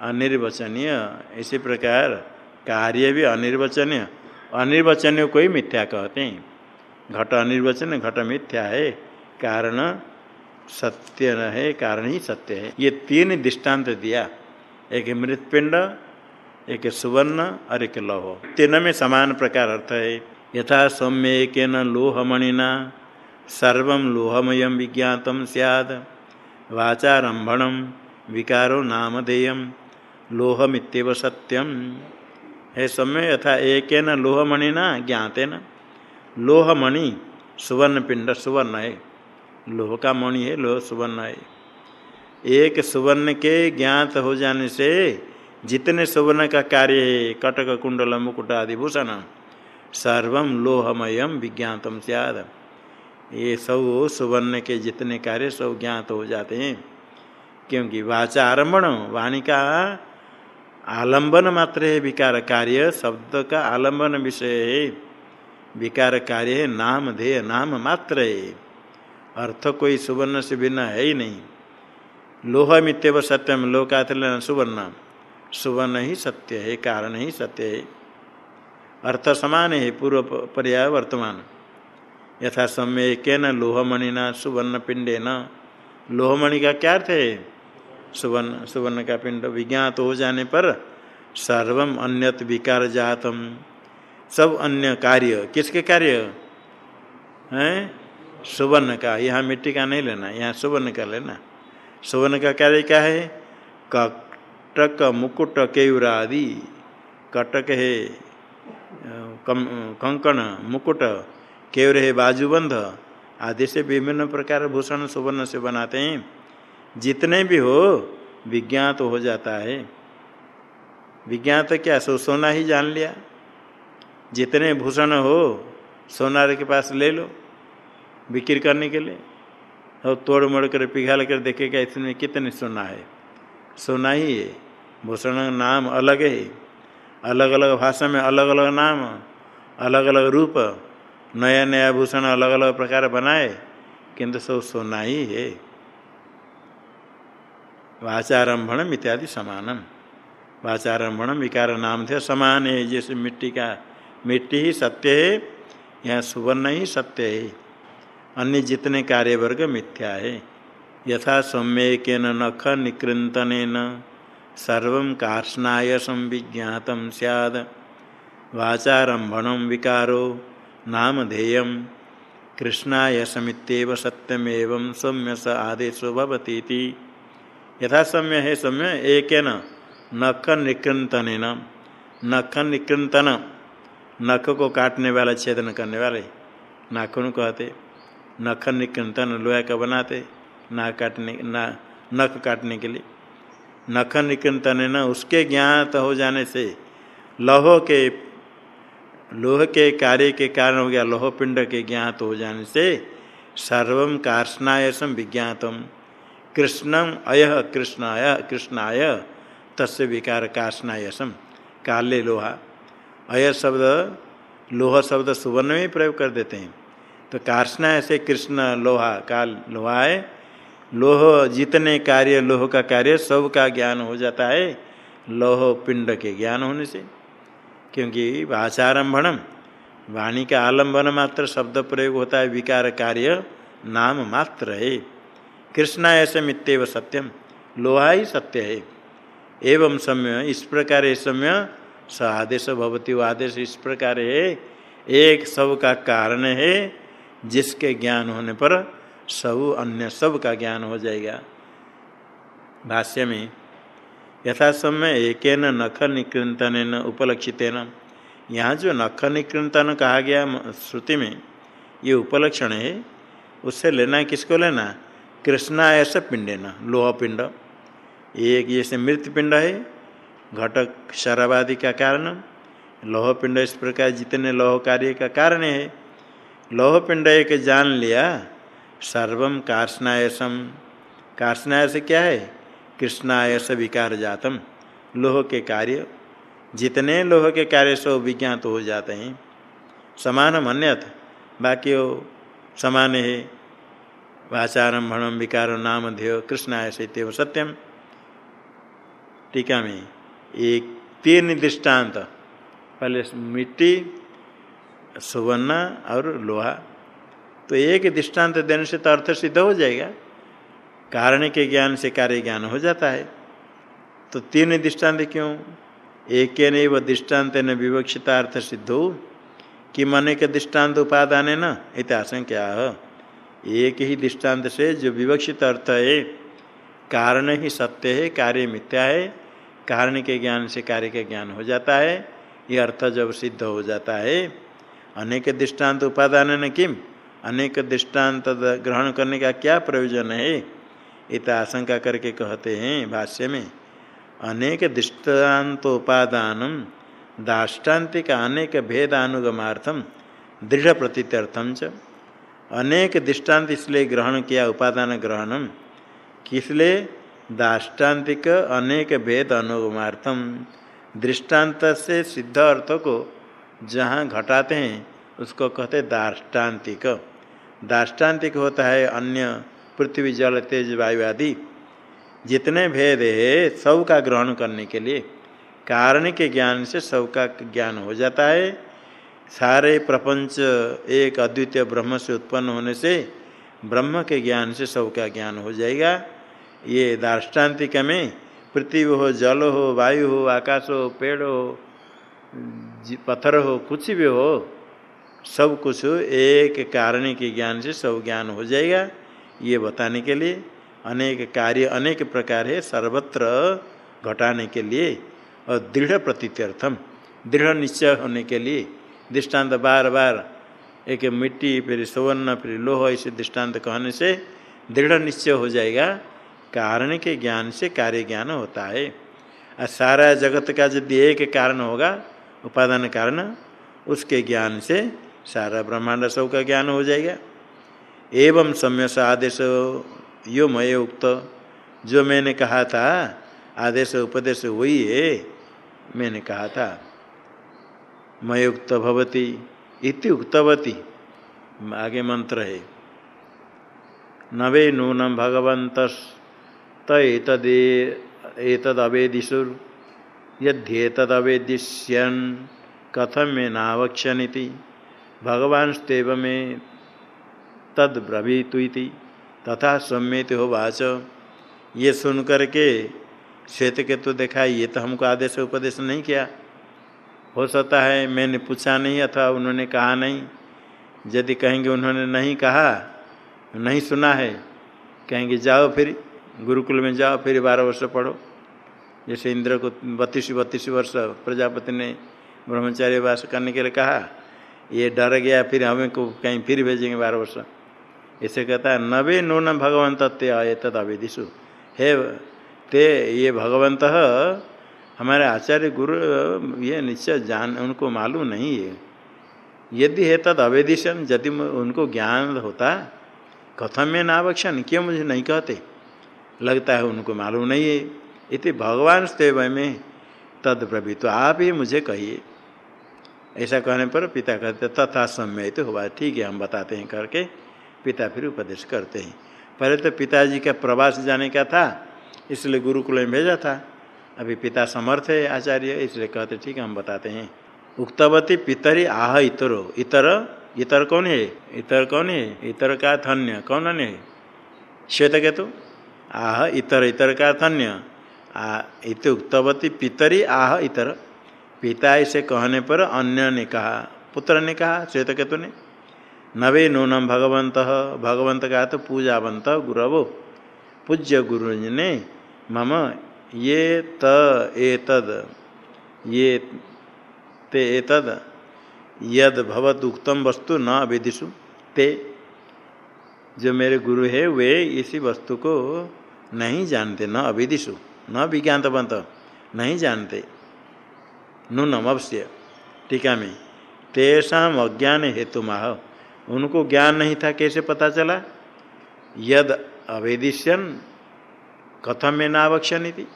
अनिर्वचनीय। इसी प्रकार कार्य भी अनिर्वचनीय। अनिर्वचनीय कोई मिथ्या कहते हैं। घट अनिर्वचन, घट मिथ्या है। कारण सत्य न है, कारण ही सत्य है। ये तीन दृष्टांत दिया। एक मृतपिंड एक सुवर्ण और एक लोह। तीन में समान प्रकार अर्थ है। यथा सौम्य एक न लोहमणिना सर्व लोहमय विज्ञात सैद वाचारंभण विकारो नामधेय लोहमित्यव सत्यम है सौम्य यथा एक लोहमणिना ज्ञातेन। लोहमणि सुवर्ण पिंड सुवर्ण है लोह का मणि है, लोह सुवर्ण है एक सुवर्ण के ज्ञात हो जाने से जितने सुवर्ण का कार्य है, कटक, कुंडल, मुकुट आदि, भूषण, सर्व लोहमय विज्ञातम सियाद। ये सब सुवर्ण के जितने कार्य सब ज्ञात हो जाते हैं। क्योंकि वाचा आरम्भण वाणी का आलंबन मात्र है, विकार कार्य, शब्द का आलंबन विषय है। विकार कार्य है, नाम, ध्येय, नाम मात्र है। अर्थ कोई सुवर्ण से भिन्न है ही नहीं। लोह मित्यव सत्यम लोका सुवर्ण। सुवर्ण ही सत्य है, कारण ही सत्य है। अर्थ समान है, पूर्व पर्याय वर्तमान। यथा समय के न लोहमणिना सुवर्ण पिंडे न लोहमणि का क्या अर्थ है? सुवर्ण सुवर्ण का पिंड विज्ञात हो जाने पर सर्वम अन्यत विकार जातम सब अन्य कार्य, किसके कार्य? हैं? सुवर्ण का, यहाँ मिट्टी का नहीं लेना, यहाँ सुवर्ण का लेना। सुवर्ण का कार्य क्या है? कटक, मुकुट, केयुरा आदि। कटक है कंकण, मुकुट। केवरे है बाजूबंध। आदि से विभिन्न प्रकार भूषण सुवर्ण से बनाते हैं। जितने भी हो, विज्ञात तो हो जाता है। विज्ञात तो क्या, सो सोना ही जान लिया। जितने भूषण हो, सोनार के पास ले लो बिक्री करने के लिए। और तोड़ मोड़ कर, पिघाल कर देखेगा, इसमें कितने सोना है। सोना ही है। भूषण नाम अलग है। अलग अलग भाषा में अलग अलग नाम अलग अलग रूप। नया नया भूषण अलग अलग प्रकार बनाए, किंतु सब सोना ही। है वाचारंभम इत्यादि समानम। वाचारंभम विकार नाम थे समान है, जैसे मिट्टी का, मिट्टी ही सत्य है, यहाँ सुवर्ण ही सत्य है। अन्य जितने कार्य वर्ग मिथ्या है। यथा सम्यक नख निकृतन सर्व कार्ष्णाय संविज्ञात सैद वाचारंभण विकारो नामधेय कृष्णाय समित्यव सत्यमेव सौम्य स आदेशो भवती यथा सम्य है सम्य एक नख निकृतन नख निकृतन नख को काटने वाला, छेदन करने वाले। नाखून कहते। नख निकृतन लोहा का बनाते। नाक काटने, ना, नख काटने के लिए। नख निकंतन न उसके ज्ञात हो जाने से, लहो के लोह के कार्य के कारण हो गया लोह पिंड के ज्ञात हो जाने से सर्व कार्षणायसम विज्ञातम। कृष्णम अय कृष्णाय कृष्णाय तस् विकार कार्षणायसम काले लोहा। अय शब्द, लोह शब्द सुवर्ण में प्रयोग कर देते हैं। तो कार्षणाय से कृष्ण लोहा, काल लोहा है। लोह जितने कार्य, लोह का कार्य, सब का ज्ञान हो जाता है लोह पिंड के ज्ञान होने से। क्योंकि भाषारंभम वाणी का आलंबन मात्र शब्द प्रयोग होता है, विकार कार्य नाम मात्र है। कृष्णा ऐसे मित्यव सत्यम लोहा ही सत्य है। एवं सम्य, इस प्रकार समय, स आदेश भवती आदेश इस प्रकार है। एक सब का कारण है, जिसके ज्ञान होने पर सब अन्य सब का ज्ञान हो जाएगा। भाष्य में यथा समय एक नख निकृतन उपलक्षित यहाँ जो नख निकृतन कहा गया श्रुति में, ये उपलक्षण है, उससे लेना किसको लेना? कृष्णा ऐसा पिंड न लोह पिंड। एक जैसे मृत पिंड है, घटक शराबादि का कारण। लोह पिंड इस प्रकार जितने लोह कार्य का कारण है। लोह पिंड एक जान लिया सर्वम कार्षणायसम कार्षणायस क्या है? कृष्णायस विकार जातम। लोह के कार्य। जितने लोह के कार्य सब विज्ञात तो हो जाते हैं। समान अन्यत बाकी वो समान है। भाषारंभम विकार, नाम, ध्येय कृष्णायस इतव सत्यम। टीका में एक तीन दृष्टांत। पहले मिट्टी, सुवर्ण और लोहा। तो एक दृष्टांत देने से तो अर्थ सिद्ध हो जाएगा। कारण के ज्ञान से कार्य ज्ञान हो जाता है। तो तीन दृष्टांत क्यों? एक नहीं वह दृष्टांत न विवक्षिता अर्थ सिद्ध। हो कि मन के दृष्टांत उपादान है न इतिहासंख्या एक ही दृष्टांत से जो विवक्षित अर्थ है, कारण ही सत्य है, कार्य मिथ्या है, कारण के ज्ञान से कार्य का ज्ञान हो जाता है, ये अर्थ जब सिद्ध हो जाता है। अनेक दृष्टांत उपादान न किम? अनेक दृष्टांत ग्रहण करने का क्या प्रयोजन है? इत आशंका करके कहते हैं भाष्य में, अनेक दृष्टान्तोपादान दाष्टान्तिक अनेक भेदानुगमार्थम दृढ़ प्रतीत्यर्थम च। अनेक दृष्टांत इसलिए ग्रहण किया, उपादान ग्रहणम किसलिए दाष्टान्तिक अनेक भेद अनुगमार्थम दृष्टांत से सिद्ध अर्थ को जहाँ घटाते हैं, उसको कहते दाष्टान्तिक। दाष्टान्तिक होता है अन्य पृथ्वी जल, तेज वायु आदि, जितने भेद है, सब का ग्रहण करने के लिए कारण के ज्ञान से सब का ज्ञान हो जाता है। सारे प्रपंच एक अद्वितीय ब्रह्म से उत्पन्न होने से ब्रह्म के ज्ञान से सब का ज्ञान हो जाएगा। ये दार्ष्टान्तिक में पृथ्वी हो, जल हो, वायु हो, आकाश हो, पेड़ हो पत्थर हो, कुछ भी हो, सब कुछ एक कारण के ज्ञान से सब ज्ञान हो जाएगा। ये बताने के लिए अनेक कार्य, अनेक प्रकार है सर्वत्र घटाने के लिए और दृढ़ प्रतीत्यर्थम दृढ़ निश्चय होने के लिए। दृष्टांत बार बार, एक मिट्टी, फिर सुवर्ण, फिर लोह ऐसे दृष्टांत कहने से दृढ़ निश्चय हो जाएगा। कारण के ज्ञान से कार्य ज्ञान होता है। और सारा जगत का यदि एक कारण होगा, उपादान कारण, उसके ज्ञान से सारा ब्रह्मांड सब का ज्ञान हो जाएगा। एवं सम्यस आदेश यो मय उक्त। जो मैंने कहा था, आदेश उपदेश वही है, मैंने कहा था, मय उक्त भवती, इति उक्तवती। आगे मंत्र है, नवे नूनम भगवंत तदवेदिशुर यद्येतदवेदिष्यन कथम में नावक्षनीति। भगवान स्तेव में तद ब्रवीतुति तथा सम्यत हो वाच। ये सुन करके श्वेत के तो देखा, ये तो हमको आदेश उपदेश नहीं किया। हो सकता है मैंने पूछा नहीं अथवा उन्होंने कहा नहीं। यदि कहेंगे उन्होंने नहीं कहा, नहीं सुना है, कहेंगे जाओ फिर, गुरुकुल में जाओ फिर बारह वर्ष पढ़ो। जैसे इंद्र को बत्तीस बत्तीस वर्ष प्रजापति ने ब्रह्मचार्य वास करने के लिए कहा, ये डर गया, फिर हमें को कहीं फिर भेजेंगे बारह वर्ष। इसे कहता है, नवे नून भगवंत ते आए तद अवेदिशु हे, ते, ये भगवंत हमारे आचार्य गुरु, ये निश्चय जान, उनको मालूम नहीं है। यदि है तद अवेदिशन यदि उनको ज्ञान होता, कथम में नावक्षण, क्यों मुझे नहीं कहते? लगता है उनको मालूम नहीं है। इति भगवान स्तव में तद प्रभि तो आप ही मुझे कहिए। ऐसा कहने पर पिता कहते तथा समय तो हुआ। ठीक है, हम बताते हैं करके। पिता फिर उपदेश करते हैं। पहले तो पिताजी का प्रवास जाने का था, इसलिए गुरुकुल में भेजा था। अभी पिता समर्थ है आचार्य, इसलिए कहते, ठीक है, हम बताते हैं। उक्तवती पितरी आह इतरो। इतर इतर कौन है? इतर कौन है? इतर का धन्य। कौन अन्य है? श्वेत के तो आह इतर इतर का धन्य। इत उक्तवती पितरी आह इतर। पिता इसे कहने पर अन्य ने कहा, पुत्र ने कहा श्वेत केतु ने? नवे नूनम भगवंत भगवंत का तो पूजावंत गुरवो। पूज्य गुरु ने मम ये त एतद, ये ते एतद, यद भवत उक्तम वस्तु न अवेदिशु ते। जो मेरे गुरु है, वे इसी वस्तु को नहीं जानते, न अविदिशु, न विज्ञातवंत नहीं जानते। नूनम अवश्य टीका में। तेषा अज्ञान हेतु माह उनको ज्ञान नहीं था, कैसे पता चला? यद अवेदिष्यन, कथम में नावक्षण थी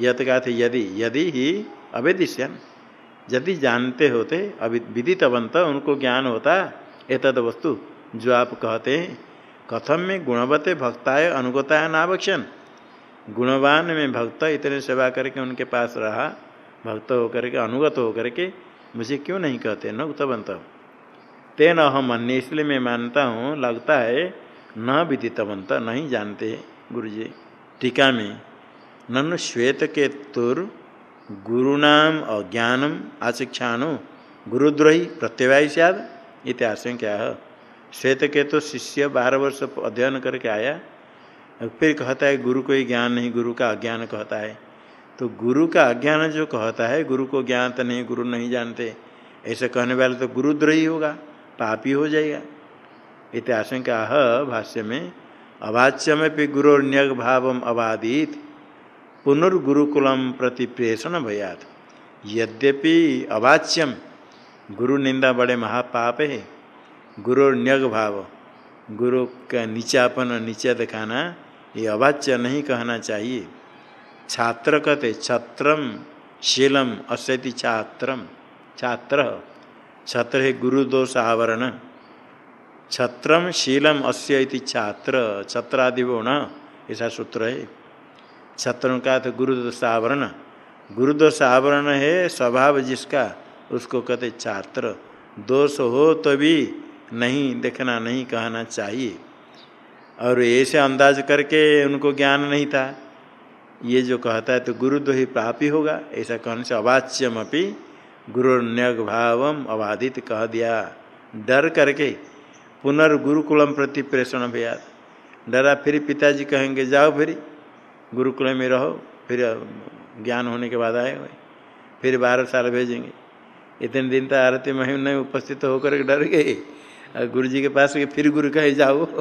यद का थे यदि यदि ही अवेदिष्यन। यदि जानते होते अभी विदितवंत उनको ज्ञान होता, एतद वस्तु जो आप कहते हैं। कथम में गुणवते भक्ताय अनुगताय नावक्षण। गुणवान में भक्त इतने सेवा करके उनके पास रहा, भक्त होकर के, अनुगत होकर के मुझे क्यों नहीं कहते? न उक्तवंत तेन अहम अन्य इसलिए मैं मानता हूँ, लगता है न विदितवंत, नहीं जानते गुरु जी टीका में, ननु श्वेत के तुर, गुरुनाम अज्ञानम आशिक्षाणु गुरुद्रोही प्रत्यवाय सद इतिहास में क्या है। श्वेत के तो शिष्य बारह वर्ष अध्ययन करके आया, फिर कहता है, गुरु को ही ज्ञान नहीं, गुरु का अज्ञान कहता है। तो गुरु का अज्ञान जो कहता है, गुरु को ज्ञान तो नहीं, गुरु नहीं जानते। ऐसे कहने वाले तो गुरुद्रोही होगा। पापी हो जाएगा। इतिहास का भाष्य में अवाच्यमें गुरुर्ण्यग भाव अबादित पुनर्गुरुकुलम प्रति प्रेषण भयात। यद्यपि अवाच्यम गुरु निंदा बड़े महापाप है। गुरु न्यग भाव गुरु का नीचापन, नीचा दिखाना, ये अवाच्य नहीं कहना चाहिए। छात्र कहते छत्रम, शीलम अस्यति छात्रम, छात्र। छत्र है गुरु दोष आवरण छत्रम शीलम अस्य छात्र छत्रादि न, ऐसा सूत्र है। छत्र का तो गुरुदोष आवरण गुरुदोष आवरण है स्वभाव जिसका, उसको कहते छात्र। दोष हो तो भी नहीं देखना, नहीं कहना चाहिए। और ऐसे अंदाज करके उनको ज्ञान नहीं था। ये जो कहता है तो गुरुद्व ही प्राप्ति होगा, ऐसा कहने से अवाच्यम अपनी गुरुन्यग भावम अबाधित कह दिया। डर करके पुनर्गुरुकुलम प्रति प्रेषण भैया। डरा फिर पिताजी कहेंगे, जाओ फिर गुरुकुल में रहो, फिर ज्ञान होने के बाद आए हुए। फिर बारह साल भेजेंगे। इतने दिन तक आरती महिम नहीं उपस्थित होकर डर गए। और गुरु जी के पास गए, फिर गुरु कहे, जाओ।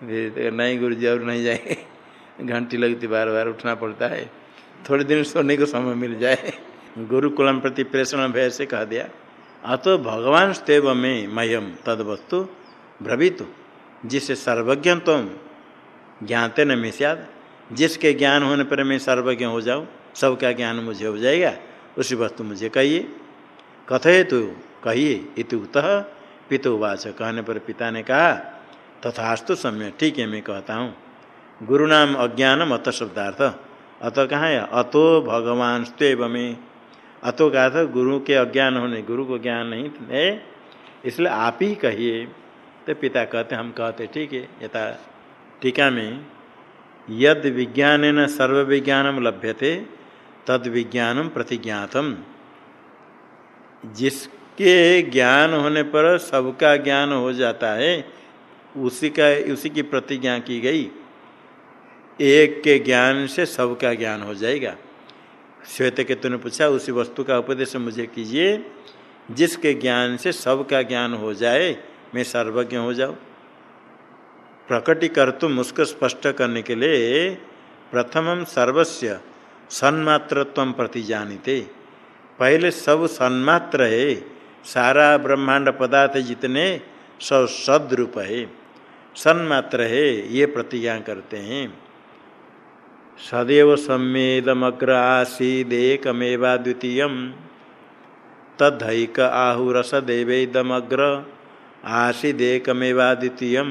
फिर तो नहीं गुरु जी और नहीं जाए। घंटी लगती बार बार उठना पड़ता है। थोड़े दिन सोने को समय मिल जाए। गुरुकुलम प्रति प्रेषण भय से कह दिया। अतो भगवान स्तेव में मयम तद वस्तु भ्रवित जिससे सर्वज्ञ तुम ज्ञाते न मिस्याद जिसके ज्ञान होने पर मैं सर्वज्ञ हो जाऊँ, सबका ज्ञान मुझे हो जाएगा, उसी वस्तु मुझे कहिए। कथे तो कहिए इतुत पितुवाच कहने पर पिता ने कहा, तथास्तु सम्य ठीक है, मैं कहता हूँ। गुरु नाम अज्ञानम अत शब्दार्थ। अत कहाँ है? अतो भगवान स्वेव में अतो कहा था, गुरु के अज्ञान होने, गुरु को ज्ञान नहीं है इसलिए आप ही कहिए। तो पिता कहते, हम कहते, ठीक है, यथा टीका में, यद विज्ञान न सर्व विज्ञानम लभ्यते, तद विज्ञानम प्रतिज्ञातम। जिसके ज्ञान होने पर सबका ज्ञान हो जाता है, उसी का, उसी की प्रतिज्ञा की गई। एक के ज्ञान से सबका ज्ञान हो जाएगा। श्वेत केतु ने पूछा, उसी वस्तु का उपदेश मुझे कीजिए। जिसके ज्ञान से सबका ज्ञान हो जाए, मैं सर्वज्ञ हो जाऊँ। प्रकटीकर तुम उसको स्पष्ट करने के लिए प्रथम सर्वस्व सन्मात्रत्व प्रति जानीते। पहले सब सन्मात्र है, सारा ब्रह्मांड पदार्थ जितने सब सदरूप है। सन्मात्र है, ये प्रतिज्ञा करते हैं। सदैव सम्मेदमग्र आसीदेकमेवा द्वितीय तदैक आहुरसदेवेदमग्र आसीदेकमेवा द्वितीय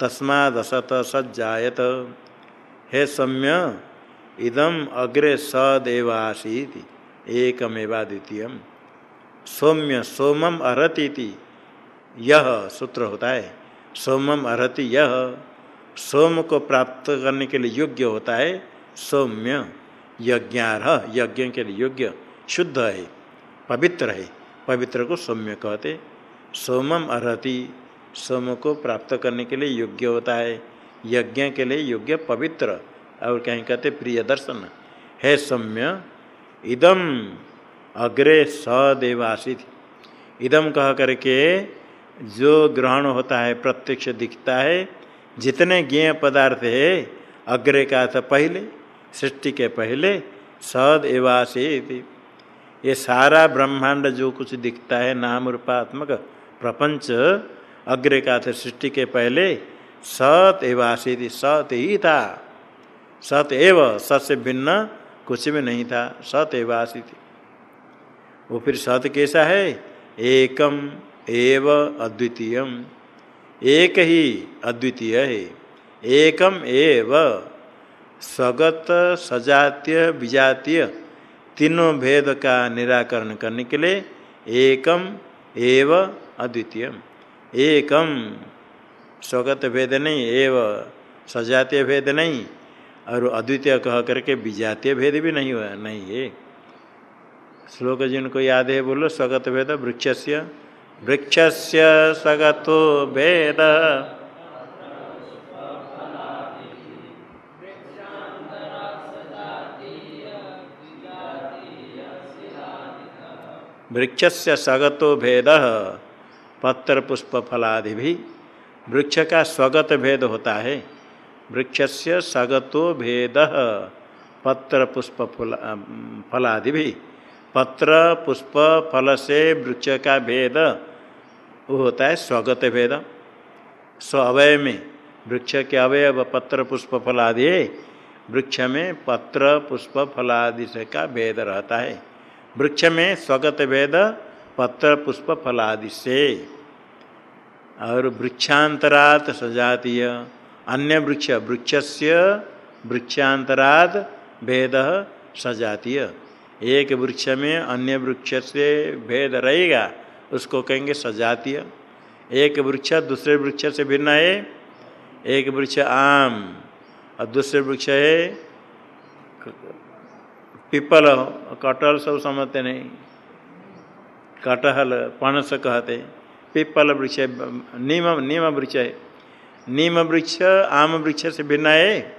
तस्मादसत सज्जायत हे सम्य, इदम अग्रे सदेवासी एकमेवा द्वितीय सौम्य सोमम अर्ति यह सूत्र होता है, सोमम अर्ति यह सोम को प्राप्त करने के लिए योग्य होता है। सौम्य, यज्ञारह, यज्ञ के लिए योग्य, शुद्ध है, पवित्र है। पवित्र को सौम्य कहते सोमम अर्ति सोम को प्राप्त करने के लिए योग्य होता है। यज्ञ के लिए योग्य, पवित्र, और कहीं कहते प्रिय दर्शन। है सौम्य, इदम अग्रे सदेवासित। इदम कह करके जो ग्रहण होता है, प्रत्यक्ष दिखता है जितने ज्ञेय पदार्थ है, अग्रे का था पहले, सृष्टि के पहले, सद एवासित। ये सारा ब्रह्मांड जो कुछ दिखता है, नाम रूपात्मक, प्रपंच, अग्रे का था सृष्टि के पहले, सत एवासित, सत ही था। सत एव, सत से भिन्न कुछ भी नहीं था, सत एवासित। वो फिर सत कैसा है? एकम एव अद्वितीय एक ही अद्वितीय है। एकम एव स्वगत सजातीय, विजातीय तीनों भेद का निराकरण करने के लिए एकम एव अद्वितीय। एकम स्वगत भेद नहीं, एव सजातीय भेद नहीं, और अद्वितीय कह करके विजातीय भेद भी नहीं हुआ, नहीं है। श्लोक जिनको याद है बोलो स्वगत भेद वृक्ष से वृक्ष से स्वगतो भेद। वृक्ष से स्वगतो भेद पत्र पुष्प फलादि भी वृक्ष का स्वगत भेद होता है। वृक्ष से स्वगतो भेद पत्र पुष्प फलादि भी पत्र पुष्प फल से वृक्ष का भेद। वो होता है स्वगत भेद स्व अवय में वृक्ष के अवय पत्र पुष्प फल आदि वृक्ष में पत्र पुष्प फल आदि से का भेद रहता है। वृक्ष में स्वगत भेद पत्र पुष्प फल आदि से। और वृक्षांतरात सजातीय, अन्य वृक्ष वृक्ष से वृक्षांतरात भेद सजातीय। एक वृक्ष में अन्य वृक्ष से भेद रहेगा। उसको कहेंगे सजातीय। एक वृक्ष दूसरे वृक्ष से भिन्न है। एक वृक्ष आम और दूसरे वृक्ष है, पिपल, कटहल सब समझते नहीं। कटहल पणस कहते। पिपल वृक्ष नीम नीम वृक्ष है। नीम वृक्ष, आम वृक्ष से भिन्न है।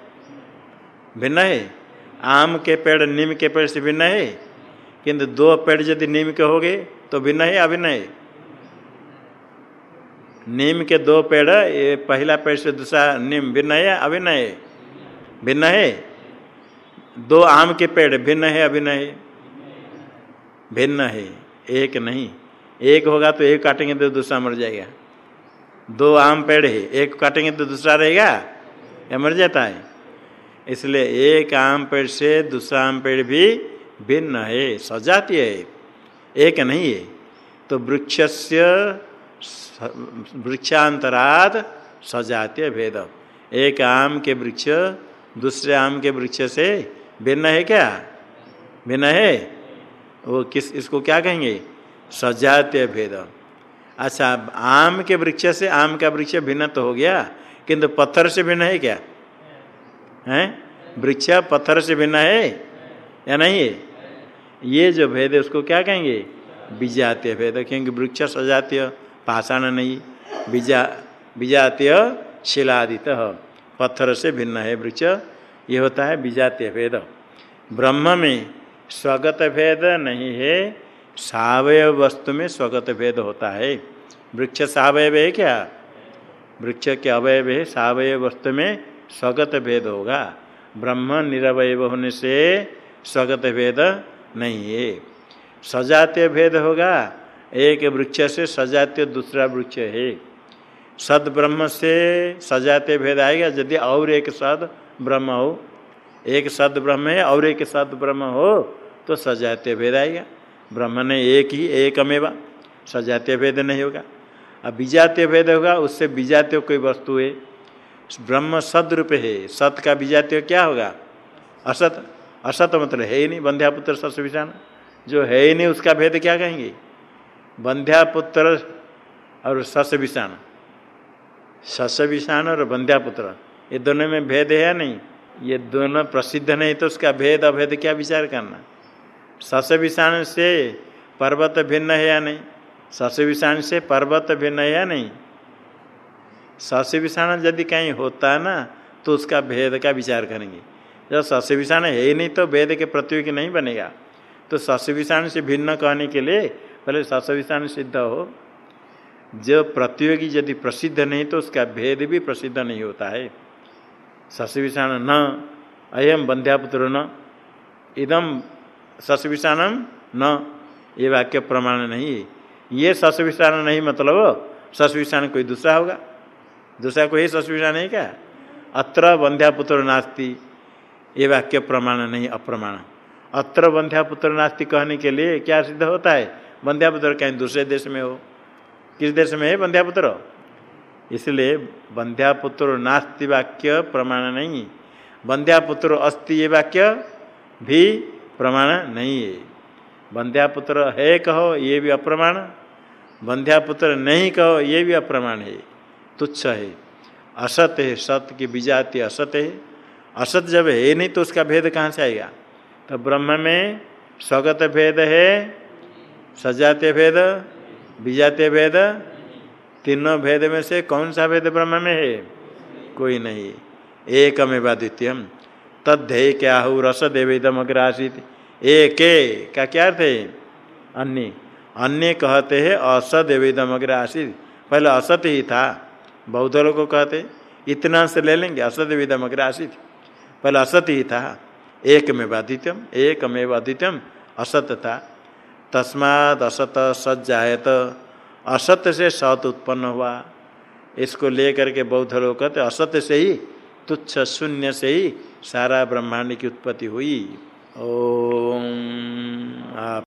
भिन्न है। आम के पेड़, नीम के पेड़ से भिन्न है। किंतु दो पेड़ यदि नीम के हो गए तो भिन्न है अभिन्न है? नीम के दो पेड़, ये पहला पेड़ से दूसरा नीम भिन्न है अभिन्न है? भिन्न है। दो आम के पेड़, भिन्न है अभिन्न है? भिन्न है। एक नहीं। एक होगा तो एक काटेंगे तो दूसरा मर जाएगा। दो आम पेड़ है, एक काटेंगे तो दूसरा रहेगा? या मर जाता है? इसलिए एक आम पेड़ से दूसरा आम पेड़ भी भिन्न है, सजातीय है, एक नहीं है। तो वृक्ष से, वृक्षांतराद सजातीय भेद। एक आम के वृक्ष दूसरे आम के वृक्ष से भिन्न है क्या? भिन्न है। वो किस, इसको क्या कहेंगे? सजातीय भेद। अच्छा आम के वृक्ष से आम का वृक्ष भिन्न तो हो गया, किंतु पत्थर से भिन्न है क्या? हैं? वृक्ष पत्थर से भिन्न है या नहीं है? ये जो भेद है, उसको क्या कहेंगे? विजातीय भेद। क्योंकि वृक्ष सजातीय, पाषाण नहीं। बीजा विजातीय शिलादित। पत्थर से भिन्न है वृक्ष। ये होता है विजातीय भेद। ब्रह्म में स्वगत भेद नहीं है, सावय वस्तु में स्वगत भेद होता है। वृक्ष सावय है क्या? वृक्ष के अवयव है, सवय वस्तु में स्वगत भेद होगा। ब्रह्म निरवय होने से स्वगत भेद नहीं है सजातीय भेद होगा। एक वृक्ष से सजातीय दूसरा वृक्ष है। सद ब्रह्म से सजातीय भेद आएगा, यदि और एक सद ब्रह्म हो। एक सद ब्रह्म है, और एक सद ब्रह्म हो तो सजातीय भेद आएगा। ब्रह्म ने एक ही, एकमेवा। सजातीय भेद नहीं होगा। अब विजातीय भेद होगा, उससे विजातीय कोई वस्तु है। ब्रह्म सद रूप है। सत का विजातीय क्या होगा? असत। असत मतलब है ही नहीं, बंध्यापुत्र सस विषाण जो है ही नहीं, उसका भेद क्या कहेंगे? बंध्यापुत्र और सस विषाण सस विषाण और बंध्यापुत्र, ये दोनों में भेद है या नहीं? ये दोनों प्रसिद्ध नहीं तो उसका भेद अभेद क्या विचार करना? सस विषाण से पर्वत भिन्न है या नहीं? सस विषाण से पर्वत भिन्न है या नहीं? सस विषाण यदि कहीं होता ना तो उसका भेद का विचार करेंगे। जब सस विषाण है ही नहीं तो वेद के प्रतियोगी नहीं बनेगा। तो सस विषाण से भिन्न कहने के लिए पहले सस विषाण सिद्ध हो। जो प्रतियोगी यदि प्रसिद्ध नहीं तो उसका भेद भी प्रसिद्ध नहीं होता है। सस विषाण न अयम बंध्यापुत्र न इदम सस विषाणम न, ये वाक्य प्रमाण नहीं है। ये सस विषाण नहीं मतलब सस विषाण कोई दूसरा होगा। दूसरा कोई सस विषाण नहीं क्या? अत्र बंध्यापुत्र नास्ती। ये वाक्य प्रमाण नहीं, अप्रमाण। अत्र बंध्यापुत्र नास्ती कहने के लिए क्या सिद्ध होता है? बंध्यापुत्र कहीं दूसरे देश में हो। किस देश में है बंध्यापुत्र इसलिए बंध्यापुत्र नास्ति वाक्य प्रमाण नहीं। बंध्यापुत्र अस्ति ये वाक्य भी प्रमाण नहीं है। बंध्यापुत्र है कहो, ये भी अप्रमाण। बंध्यापुत्र नहीं कहो, ये भी अप्रमाण है। तुच्छ है। असत है सत्य की विजाति असत है। असत जब है नहीं तो उसका भेद कहाँ से आएगा? तो ब्रह्म में स्वगत भेद है सजातीय भेद विजातीय भेद, तीनों भेद में से कौन सा भेद ब्रह्म में है? कोई नहीं। एकमेवा द्वितीयम। तद्धेय क्या हो रस देवेदम अग्र आसित एक का क्या अर्थ है? अन्य। अन्य कहते हैं असत एवेदम अग्र आसित पहले असत ही था। बौद्ध लोग कहते इतना से ले लेंगे असद एवेदम अग्र आसित पहले असत ही था। एकमेव एक में बाधित्यम असत था। तस्माद असत सज्जायत। असत्य से सत उत्पन्न हुआ। इसको लेकर के बौद्ध लोग कहते असत से ही, तुच्छ शून्य से ही सारा ब्रह्मांड की उत्पत्ति हुई। ओम। आप